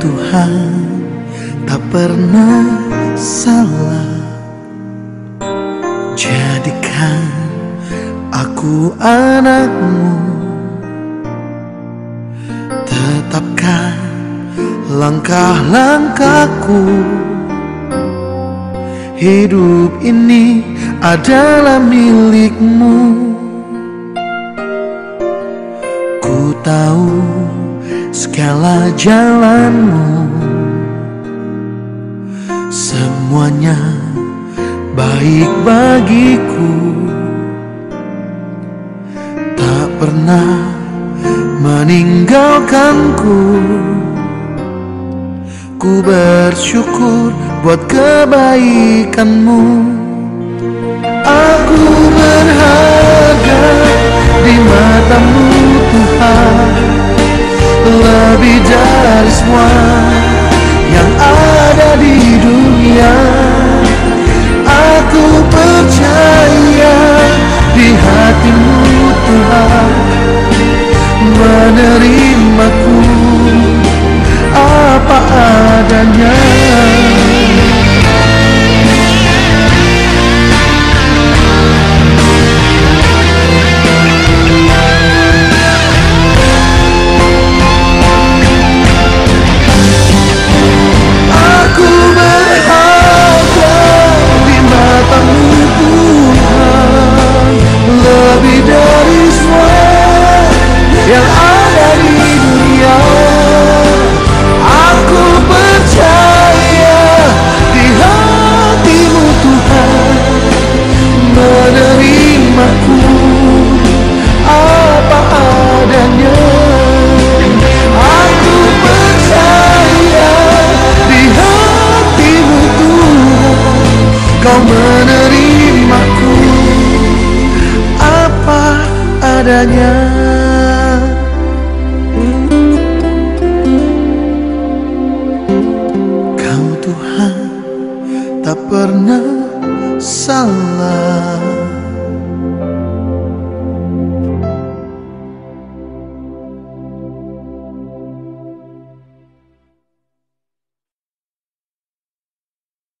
Tuhan tak pernah salah. Jadikan aku anakmu. Tetapkan langkah-langkahku. Hidup ini adalah milikmu. Ku tahu segala jalanmu. Semuanya baik bagiku. Tak pernah meninggalkanku. Ku bersyukur buat kebaikanmu. Aku semua yang ada di menerimaku apa adanya? Kau Tuhan tak pernah salah